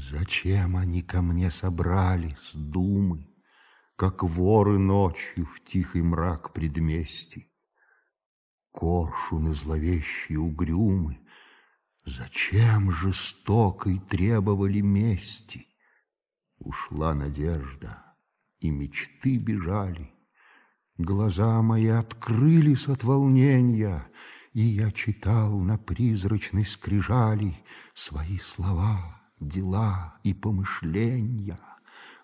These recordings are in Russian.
Зачем они ко мне собрались, думы, Как воры ночью в тихий мрак предместий? Коршуны зловещие угрюмы, Зачем жестокой требовали мести? Ушла надежда, и мечты бежали. Глаза мои открылись от волнения, И я читал на призрачной скрижали Свои слова, дела и помышления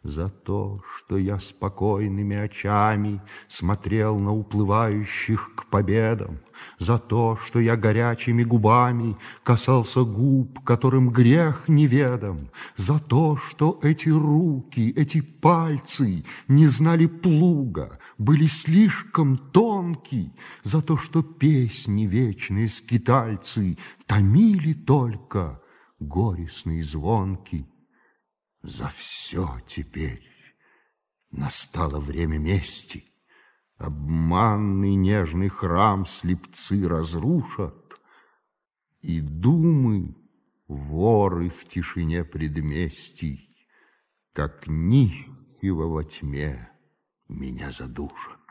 за то, что я спокойными очами смотрел на уплывающих к победам, за то, что я горячими губами касался губ, которым грех неведом, за то, что эти руки, эти пальцы не знали плуга, были слишком тонки, за то, что песни вечные скитальцы томили только горестные звонки. За все теперь настало время мести. Обманный нежный храм слепцы разрушат, И думы воры в тишине предместий, Как нищего во тьме меня задушат.